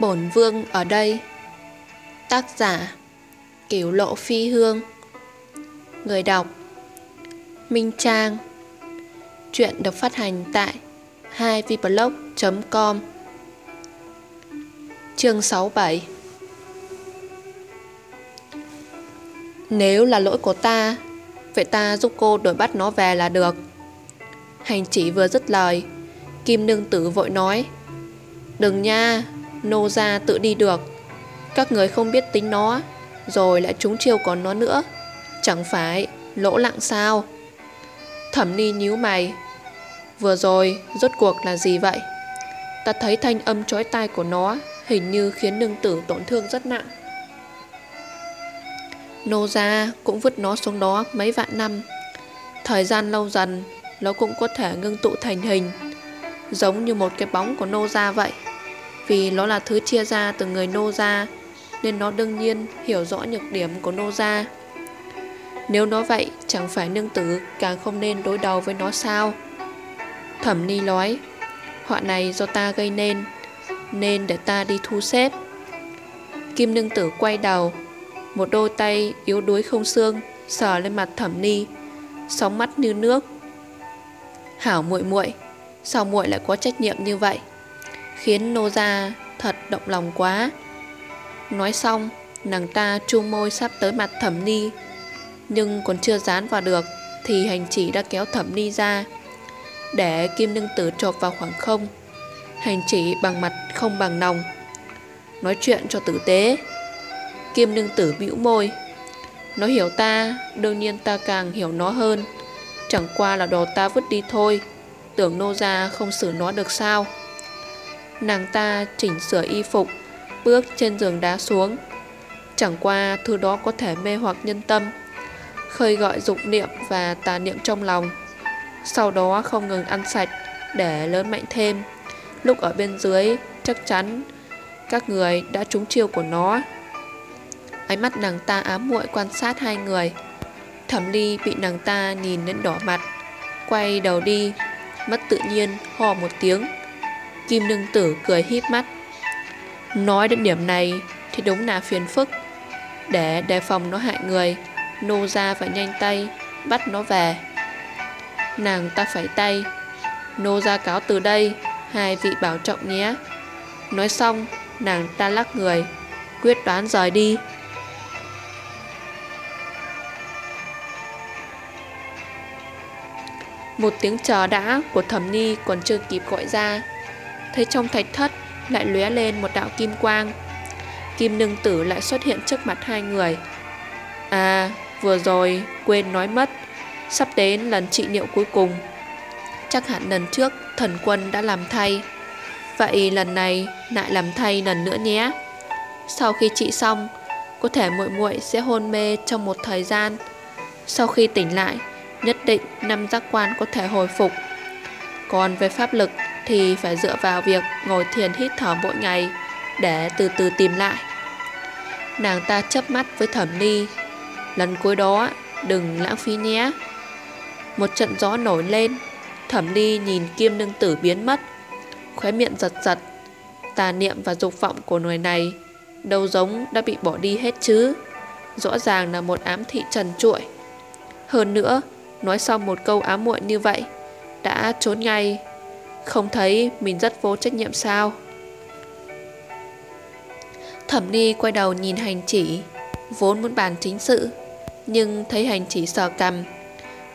Bổn vương ở đây. Tác giả Kiểu lộ phi hương. Người đọc, Minh Trang. Chuyện được phát hành tại 2vblog.com Chương 67 Nếu là lỗi của ta, Vậy ta giúp cô đuổi bắt nó về là được. Hành chỉ vừa dứt lời, Kim nương tử vội nói, Đừng nha Nô ra tự đi được. Các người không biết tính nó, Rồi lại trúng chiêu còn nó nữa. Chẳng phải lỗ lặng sao? Thẩm ni nhíu mày. Vừa rồi, rốt cuộc là gì vậy? Ta thấy thanh âm chói tai của nó Hình như khiến nương tử tổn thương rất nặng. Nô ra cũng vứt nó xuống đó mấy vạn năm. Thời gian lâu dần, Nó cũng có thể ngưng tụ thành hình, Giống như một cái bóng của nô ra vậy. Vì nó là thứ chia ra từ người nô gia, Nên nó đương nhiên hiểu rõ nhược điểm của nô gia. Nếu nó vậy, chẳng phải nương tử càng không nên đối đầu với nó sao? Thẩm ni nói, Họa này do ta gây nên Nên để ta đi thu xếp. Kim nương tử quay đầu, Một đôi tay yếu đuối không xương, Sờ lên mặt thẩm ni, Sóng mắt như nước. Hảo muội muội, Sao muội lại có trách nhiệm như vậy? Khiến nô gia thật động lòng quá. Nói xong Nàng ta chung môi sắp tới mặt thẩm ni Nhưng còn chưa dán vào được Thì hành chỉ đã kéo thẩm ni ra. Để kim nương tử chộp vào khoảng không Hành chỉ bằng mặt không bằng lòng, Nói chuyện cho tử tế. Kim nương tử bĩu môi. Nó hiểu ta Đương nhiên ta càng hiểu nó hơn. Chẳng qua là đồ ta vứt đi thôi. Tưởng nô gia không xử nó được sao? Nàng ta chỉnh sửa y phục, Bước trên giường đá xuống. Chẳng qua thứ đó có thể mê hoặc nhân tâm, Khơi gọi dục niệm và tà niệm trong lòng. Sau đó không ngừng ăn sạch Để lớn mạnh thêm. Lúc ở bên dưới, Chắc chắn Các người đã trúng chiêu của nó. Ánh mắt nàng ta ám muội quan sát hai người. Thẩm ly bị nàng ta nhìn đến đỏ mặt, Quay đầu đi, Mất tự nhiên hò một tiếng. Kim nương tử cười híp mắt. Nói đến điểm này Thì đúng là phiền phức. Để đề phòng nó hại người, Nô ra phải nhanh tay Bắt nó về. Nàng ta phải tay. Nô ra cáo từ đây, Hai vị bảo trọng nhé. Nói xong, nàng ta lắc người, Quyết đoán rời đi. Một tiếng chờ đã của thẩm ni còn chưa kịp gọi ra Thấy trong thạch thất lại lóe lên một đạo kim quang. Kim nương tử lại xuất hiện trước mặt hai người. À vừa rồi quên nói mất, Sắp đến lần trị liệu cuối cùng. Chắc hẳn lần trước thần quân đã làm thay. Vậy lần này lại làm thay lần nữa nhé. Sau khi trị xong, Có thể muội muội sẽ hôn mê trong một thời gian. Sau khi tỉnh lại, nhất định năm giác quan có thể hồi phục. Còn về pháp lực thì phải dựa vào việc ngồi thiền hít thở mỗi ngày để từ từ tìm lại. Nàng ta chớp mắt với thẩm ni. Lần cuối đó đừng lãng phí nhé. Một trận gió nổi lên, thẩm ni nhìn kim nương tử biến mất. Khóe miệng giật giật, tà niệm và dục vọng của người này đâu giống đã bị bỏ đi hết chứ. Rõ ràng là một ám thị trần trụi. Hơn nữa, Nói xong một câu ám muội như vậy Đã trốn ngay không thấy mình rất vô trách nhiệm sao? Thẩm ni quay đầu nhìn hành chỉ, Vốn muốn bàn chính sự, Nhưng thấy hành chỉ sờ cầm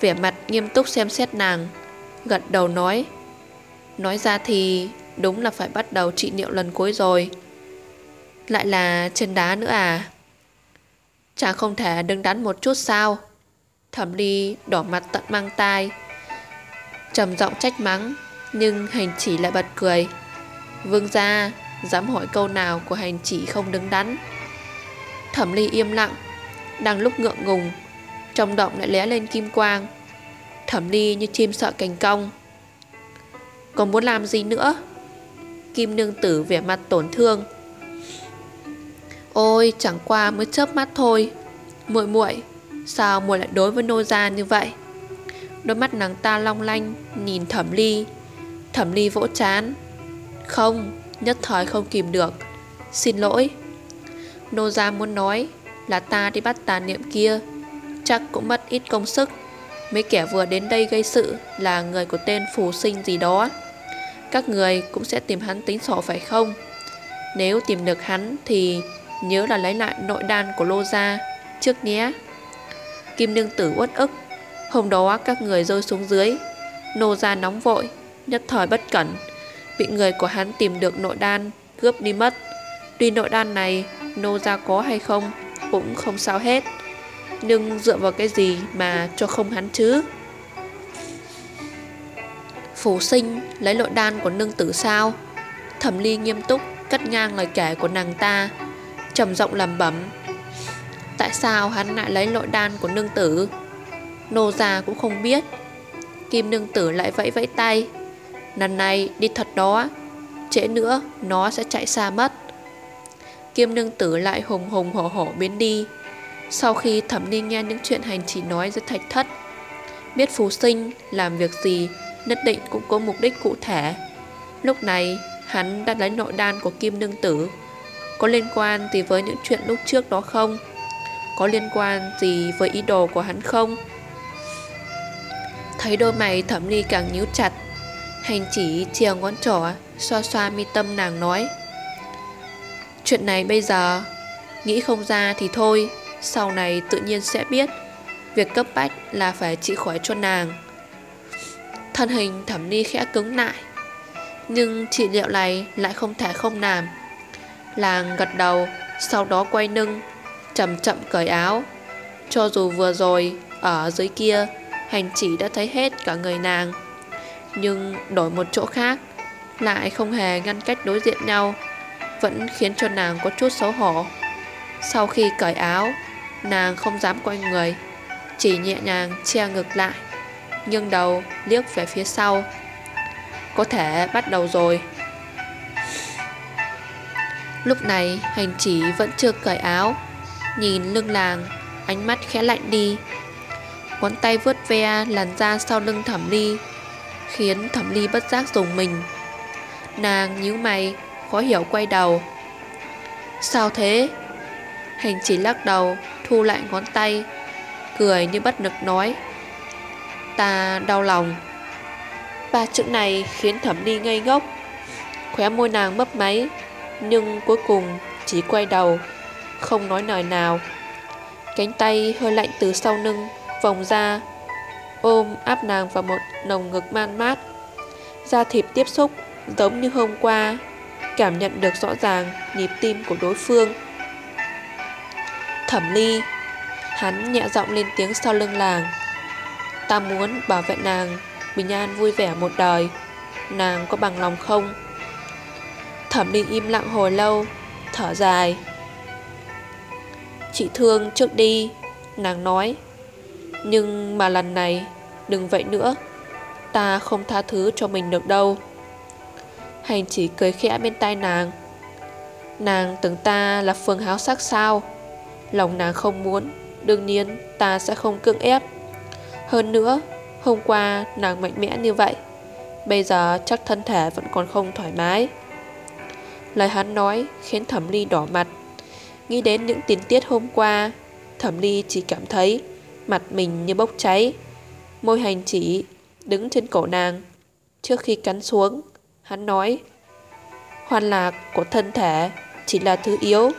Vẻ mặt nghiêm túc xem xét nàng, Gật đầu nói Nói ra thì Đúng là phải bắt đầu trị liệu lần cuối rồi. Lại là chân đá nữa à? Chả không thể đứng đắn một chút sao? Thẩm ly đỏ mặt tận mang tai, trầm giọng trách mắng nhưng hành chỉ lại bật cười. Vương gia, Dám hỏi câu nào của hành chỉ không đứng đắn. Thẩm ly im lặng, Đang lúc ngượng ngùng, Trong động lại lé lên kim quang. Thẩm ly như chim sợ cành cong. Còn muốn làm gì nữa? Kim nương tử vẻ mặt tổn thương. Ôi, chẳng qua mới chớp mắt thôi. Muội muội, Sao muội lại đối với nô gia như vậy? Đôi mắt nàng ta long lanh, Nhìn thẩm ly. Thẩm ly vỗ chán. Không, nhất thời không kìm được. Xin lỗi. Nô gia muốn nói là ta đi bắt tà niệm kia. Chắc cũng mất ít công sức. Mấy kẻ vừa đến đây gây sự Là người của tên phù sinh gì đó. Các người cũng sẽ tìm hắn tính sổ phải không? Nếu tìm được hắn Thì nhớ là lấy lại nội đan của Lô Gia Trước nhé. Kim nương tử uất ức. Hôm đó các người rơi xuống dưới. Nô Gia nóng vội. Nhất thời bất cẩn. Bị người của hắn tìm được nội đan, Cướp đi mất. Tuy nội đan này Nô Gia có hay không Cũng không sao hết, nhưng dựa vào cái gì mà cho không hắn chứ? Phủ sinh lấy nội đan của nương tử sao? Thẩm ly nghiêm túc Cắt ngang lời kể của nàng ta, trầm giọng làm bẩm. Tại sao hắn lại lấy nội đan của nương tử? Nô già cũng không biết. Kim nương tử lại vẫy vẫy tay. Lần này đi thật đó, Trễ nữa nó sẽ chạy xa mất Kim nương tử lại hùng hùng hổ hổ biến đi sau khi thẩm Ninh nghe những chuyện hành chỉ nói rất thạch thất, Biết phú sinh làm việc gì, Nhất định cũng có mục đích cụ thể Lúc này, hắn đã lấy nội đan của kim nương tử Có liên quan gì với những chuyện lúc trước đó không? Có liên quan gì với ý đồ của hắn không? Thấy đôi mày thẩm ni càng nhíu chặt Hành chỉ chìa ngón trỏ, Xoa xoa mi tâm nàng nói. Chuyện này bây giờ, Nghĩ không ra thì thôi, sau này tự nhiên sẽ biết. Việc cấp bách là phải trị khỏi cho nàng. Thân hình thẩm ni khẽ cứng lại, Nhưng trị liệu này lại không thể không làm. Làng gật đầu, Sau đó quay nưng, Chậm chậm cởi áo. Cho dù vừa rồi, Ở dưới kia, Hành chỉ đã thấy hết cả người nàng. Nhưng đổi một chỗ khác, Lại không hề ngăn cách đối diện nhau, Vẫn khiến cho nàng có chút xấu hổ. Sau khi cởi áo, Nàng không dám quay người, Chỉ nhẹ nhàng che ngực lại Nhưng đầu liếc về phía sau. Có thể bắt đầu rồi. Lúc này, hành chỉ vẫn chưa cởi áo, Nhìn lưng làng, Ánh mắt khẽ lạnh đi. Ngón tay vướt ve làn da sau lưng thẩm ly Khiến thẩm ly bất giác dùng mình. Nàng nhíu mày, Khó hiểu quay đầu. Sao thế? Hành chỉ lắc đầu, Thu lại ngón tay, Cười như bất lực nói. Ta đau lòng. Ba chữ này khiến thẩm ly ngây ngốc. Khóe môi nàng mấp máy, Nhưng cuối cùng chỉ quay đầu, Không nói lời nào. Cánh tay hơi lạnh từ sau lưng, Vòng ra Ôm áp nàng vào một nồng ngực man mát. Da thịt tiếp xúc Giống như hôm qua, Cảm nhận được rõ ràng nhịp tim của đối phương. Thẩm ly, Hắn nhẹ giọng lên tiếng sau lưng làng. Ta muốn bảo vệ nàng, Bình an vui vẻ một đời. Nàng có bằng lòng không? Thẩm ly im lặng hồi lâu, Thở dài. Chị thương trước đi, Nàng nói. Nhưng mà lần này Đừng vậy nữa. Ta không tha thứ cho mình được đâu. Hành chỉ cười khẽ bên tai nàng. Nàng tưởng ta là phương háo sắc sao? Lòng nàng không muốn, Đương nhiên ta sẽ không cưỡng ép. Hơn nữa, Hôm qua nàng mạnh mẽ như vậy. Bây giờ chắc thân thể vẫn còn không thoải mái. Lời hắn nói khiến thẩm ly đỏ mặt. Nghĩ đến những tình tiết hôm qua, Thẩm ly chỉ cảm thấy Mặt mình như bốc cháy. Môi hành chỉ, đứng trên cổ nàng. Trước khi cắn xuống, Hắn nói, hoan lạc của thân thể Chỉ là thứ yếu.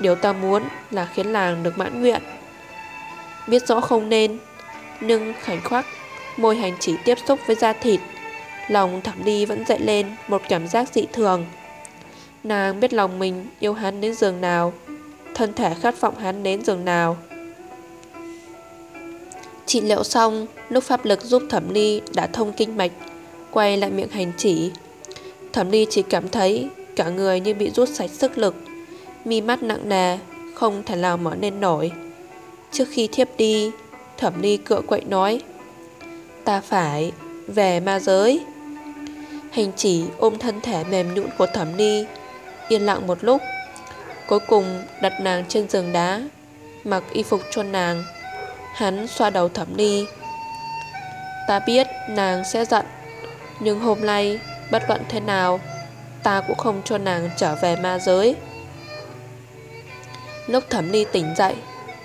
Điều ta muốn là khiến làng được mãn nguyện. Biết rõ không nên, Nhưng khảnh khoắc Môi hành chỉ tiếp xúc với da thịt. Lòng thẳng đi vẫn dậy lên Một cảm giác dị thường. Nàng biết lòng mình yêu hắn đến giường nào, Thân thể khát vọng hắn đến giường nào. Trị liệu xong, Lúc pháp lực giúp thẩm ly đã thông kinh mạch, Quay lại miệng hành chỉ. Thẩm ly chỉ cảm thấy Cả người như bị rút sạch sức lực, Mi mắt nặng nề, Không thể nào mở nên nổi. Trước khi thiếp đi, Thẩm ly cựa quậy nói, Ta phải về ma giới. Hành chỉ ôm thân thể mềm nhũn của thẩm ly Yên lặng một lúc, Cuối cùng đặt nàng trên giường đá, Mặc y phục cho nàng. Hắn xoa đầu thẩm ly Ta biết nàng sẽ giận, Nhưng hôm nay, Bất luận thế nào, Ta cũng không cho nàng trở về ma giới. Lúc thẩm ly tỉnh dậy,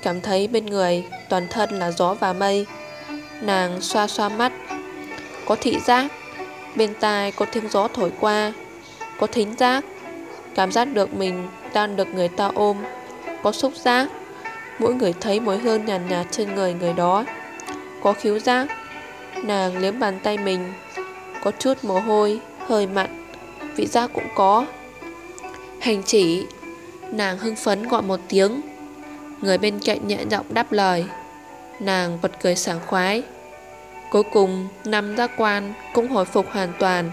Cảm thấy bên người toàn thân là gió và mây. Nàng xoa xoa mắt. Có thị giác, Bên tai có tiếng gió thổi qua. Có thính giác, Cảm giác được mình đang được người ta ôm. Có xúc giác Mỗi người thấy mùi hương nhàn nhạt, nhạt trên người người đó. Có khiếu giác Nàng liếm bàn tay mình Có chút mồ hôi Hơi mặn Vị giác cũng có. Hành chỉ Nàng hưng phấn gọi một tiếng. Người bên cạnh nhẹ giọng đáp lời. Nàng bật cười sảng khoái. Cuối cùng năm giác quan cũng hồi phục hoàn toàn.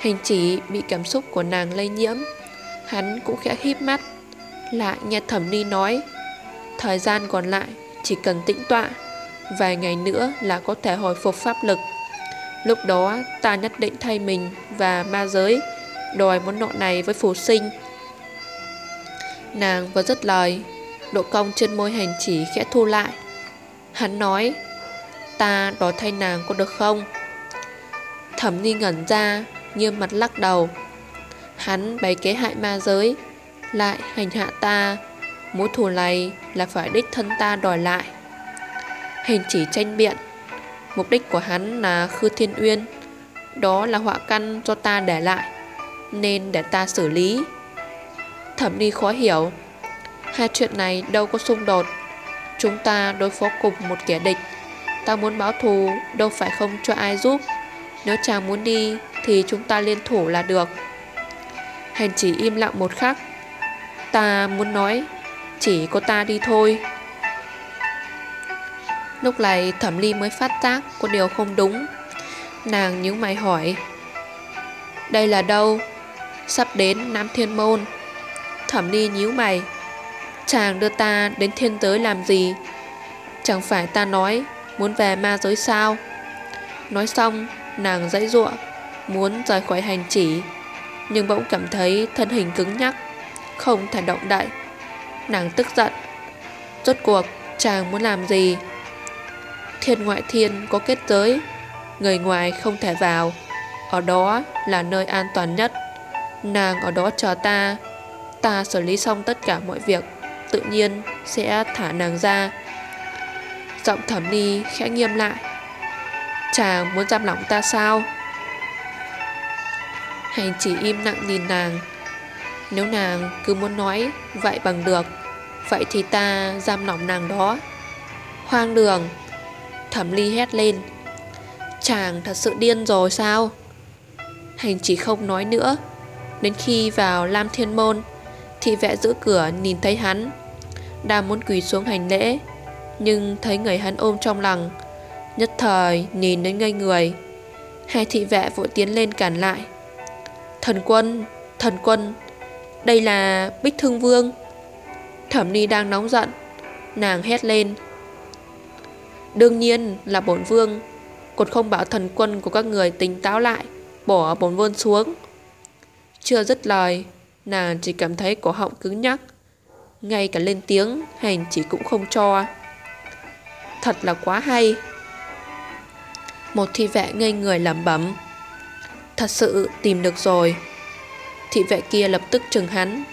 Hành chỉ bị cảm xúc của nàng lây nhiễm. Hắn cũng khẽ híp mắt Lại nghe thẩm ni nói. Thời gian còn lại, chỉ cần tĩnh tọa, Vài ngày nữa là có thể hồi phục pháp lực. Lúc đó, ta nhất định thay mình và ma giới, Đòi món nợ này với phù sinh. Nàng vừa dứt lời, Độ cong trên môi hành chỉ khẽ thu lại. Hắn nói, Ta đòi thay nàng có được không? Thẩm ni ngẩn ra Nghiêm mặt lắc đầu. Hắn bày kế hại ma giới, Lại hành hạ ta. Mối thù này là phải đích thân ta đòi lại. Hành chỉ tranh biện. Mục đích của hắn là Khư Thiên Uyên. Đó là họa căn do ta để lại, Nên để ta xử lý. Thẩm ni khó hiểu. Hai chuyện này đâu có xung đột. Chúng ta đối phó cùng một kẻ địch. Ta muốn báo thù Đâu phải không cho ai giúp. Nếu chàng muốn đi Thì chúng ta liên thủ là được. Hành chỉ im lặng một khắc. Ta muốn nói chỉ cô ta đi thôi. Lúc này thẩm ly mới phát giác Có điều không đúng. Nàng nhíu mày hỏi, Đây là đâu? Sắp đến Nam Thiên Môn. Thẩm ly nhíu mày, Chàng đưa ta đến thiên giới làm gì? Chẳng phải ta nói Muốn về ma giới sao? Nói xong, nàng dãy ruộng Muốn rời khỏi hành chỉ, Nhưng bỗng cảm thấy thân hình cứng nhắc, Không thể động đậy. Nàng tức giận. Rốt cuộc, chàng muốn làm gì? Thiên ngoại thiên có kết giới, Người ngoài không thể vào. Ở đó là nơi an toàn nhất. Nàng ở đó chờ ta. Ta xử lý xong tất cả mọi việc, Tự nhiên sẽ thả nàng ra. Giọng thẩm ni khẽ nghiêm lại. Chàng muốn giam lỏng ta sao? Hành chỉ im lặng nhìn nàng. Nếu nàng cứ muốn nói Vậy bằng được, Vậy thì ta giam lỏng nàng đó. Hoang đường, Thẩm ly hét lên. Chàng thật sự điên rồi sao? Hành chỉ không nói nữa. Đến khi vào Lam Thiên Môn, Thị vệ giữ cửa nhìn thấy hắn. Đang muốn quỳ xuống hành lễ, Nhưng thấy người hắn ôm trong lòng. Nhất thời nhìn đến ngây người, Hai thị vệ vội tiến lên cản lại. Thần quân Thần quân! Đây là Bích Thương Vương. Thẩm Ni đang nóng giận. Nàng hét lên. Đương nhiên là bổn vương. Cột không bảo thần quân của các người tỉnh táo lại, Bỏ bổn vương xuống. Chưa dứt lời, Nàng chỉ cảm thấy cổ họng cứng nhắc. Ngay cả lên tiếng, Hành chỉ cũng không cho. Thật là quá hay. Một thi vệ ngây người lẩm bẩm. Thật sự tìm được rồi. Thị vệ kia lập tức chừng hắn.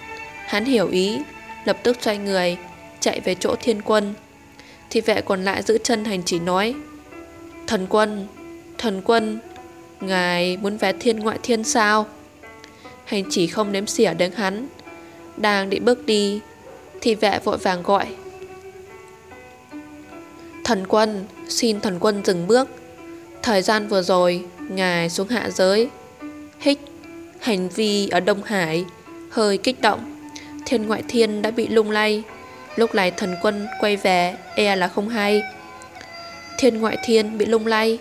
Hắn hiểu ý, Lập tức xoay người, Chạy về chỗ thiên quân. Thị vệ còn lại giữ chân hành chỉ nói, Thần quân Thần quân, Ngài muốn vé thiên ngoại thiên sao? Hành chỉ không nếm xỉa đến hắn. Đang định bước đi, thị vệ vội vàng gọi, Thần quân, Xin thần quân dừng bước. Thời gian vừa rồi, Ngài xuống hạ giới. Hích! Hành vi ở Đông Hải, Hơi kích động Thiên ngoại thiên đã bị lung lay Lúc này thần quân quay về E là không hay Thiên ngoại thiên bị lung lay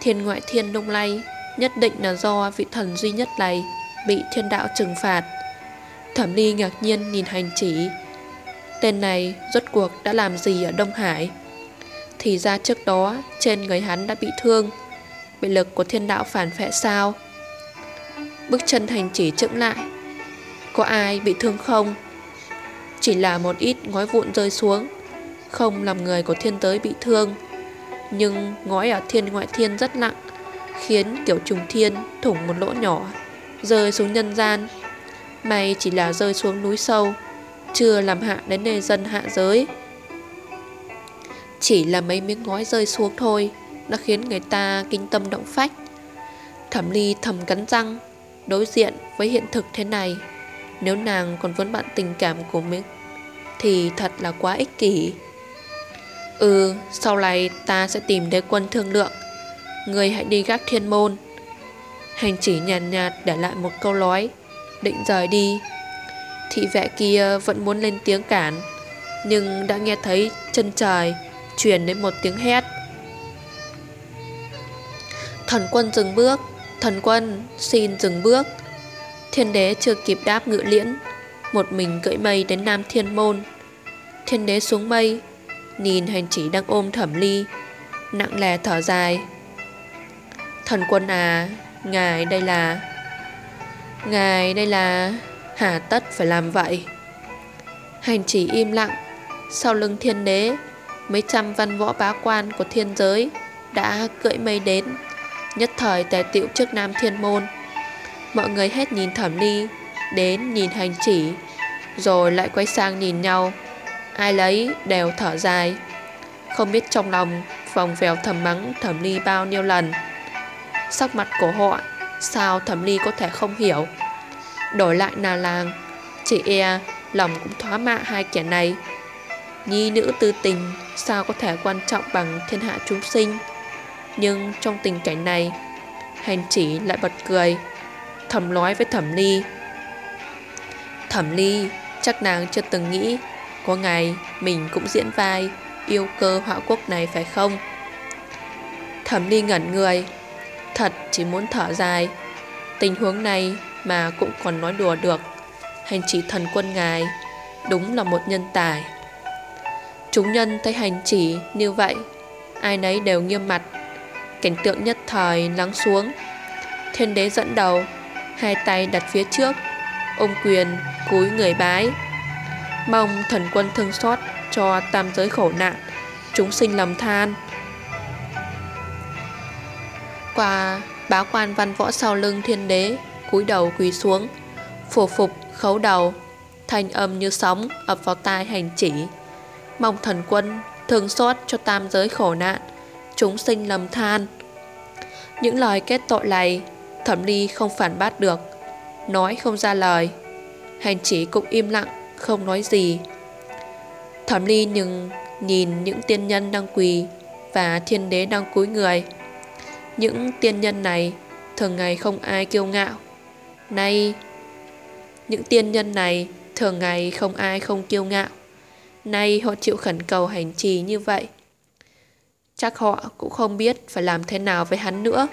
Thiên ngoại thiên lung lay Nhất định là do vị thần duy nhất này bị thiên đạo trừng phạt. Thẩm Ly ngạc nhiên nhìn hành chỉ. Tên này rốt cuộc đã làm gì ở Đông Hải? Thì ra trước đó trên người hắn đã bị thương. Bị lực của thiên đạo phản phệ sao? Bước chân thành chỉ chững lại. Có ai bị thương không? Chỉ là một ít ngói vụn rơi xuống. Không làm người của thiên tới bị thương. Nhưng ngói ở thiên ngoại thiên rất nặng khiến kiểu trùng thiên thủng một lỗ nhỏ rơi xuống nhân gian May chỉ là rơi xuống núi sâu chưa làm hạ đến nơi dân hạ giới. Chỉ là mấy miếng ngói rơi xuống thôi đã khiến người ta kinh tâm động phách. Thẩm Ly thầm cắn răng, đối diện với hiện thực thế này, nếu nàng còn vấn bạn tình cảm của mình thì thật là quá ích kỷ. Ừ, sau này ta sẽ tìm đế quân thương lượng. Người hãy đi gác thiên môn. Hành chỉ nhàn nhạt, nhạt để lại một câu nói, định rời đi. Thị vệ kia vẫn muốn lên tiếng cản, nhưng đã nghe thấy chân trời truyền đến một tiếng hét. Thần quân dừng bước, thần quân xin dừng bước. Thiên đế chưa kịp đáp ngự liễn, một mình cưỡi mây đến Nam Thiên Môn. Thiên đế xuống mây, nhìn hành chỉ đang ôm thẩm ly, nặng lè thở dài. Thần quân à, ngài đây là... Ngài đây là... Hà tất phải làm vậy? Hành chỉ im lặng, sau lưng thiên đế, mấy trăm văn võ bá quan của thiên giới đã cưỡi mây đến, nhất thời tề tiệu trước Nam Thiên Môn. Mọi người hết nhìn thẩm ly, đến nhìn hành chỉ, rồi lại quay sang nhìn nhau. Ai lấy đều thở dài. Không biết trong lòng Vòng vèo thầm mắng thẩm ly bao nhiêu lần. Sắc mặt của họ Sao thẩm ly có thể không hiểu? Đổi lại nà làng Chị e lòng cũng thoá mạ hai kẻ này. Nhi nữ tư tình Sao có thể quan trọng bằng thiên hạ chúng sinh? Nhưng trong tình cảnh này Hành chỉ lại bật cười, Thầm nói với thẩm ly. Thẩm ly, Chắc nàng chưa từng nghĩ có ngày mình cũng diễn vai Yêu cơ họa quốc này phải không? Thẩm ly ngẩn người, Thật chỉ muốn thở dài. Tình huống này mà cũng còn nói đùa được. Hành chỉ thần quân ngài, Đúng là một nhân tài. Chúng nhân thấy hành chỉ như vậy, Ai nấy đều nghiêm mặt. Cảnh tượng nhất thời lắng xuống. Thiên đế dẫn đầu, Hai tay đặt phía trước, Ôm quyền, cúi người bái. Mong thần quân thương xót cho tam giới khổ nạn, Chúng sinh lầm than. Qua bá quan văn võ sau lưng thiên đế, cúi đầu quỳ xuống, Phổ phục, khấu đầu, Thanh âm như sóng ập vào tai hành chỉ. Mong thần quân thương xót cho tam giới khổ nạn Chúng sinh lầm than Những lời kết tội này Thẩm ly không phản bác được Nói không ra lời Hành chỉ cũng im lặng không nói gì. Thẩm ly nhưng nhìn những tiên nhân đang quỳ và thiên đế đang cúi người. Những tiên nhân này thường ngày không ai kiêu ngạo. Nay, những tiên nhân này thường ngày không ai không kiêu ngạo. Nay họ chịu khẩn cầu hành trì như vậy. Chắc họ cũng không biết phải làm thế nào với hắn nữa.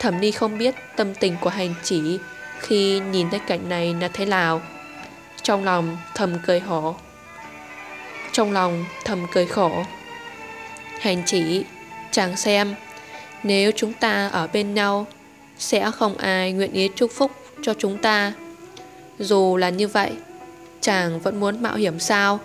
Thẩm ni không biết tâm tình của hành chỉ khi nhìn thấy cảnh này là thế nào. Trong lòng thầm cười khổ Trong lòng thầm cười khổ Hành chỉ, Chàng xem, Nếu chúng ta ở bên nhau, Sẽ không ai nguyện ý chúc phúc cho chúng ta Dù là như vậy, Chàng vẫn muốn mạo hiểm sao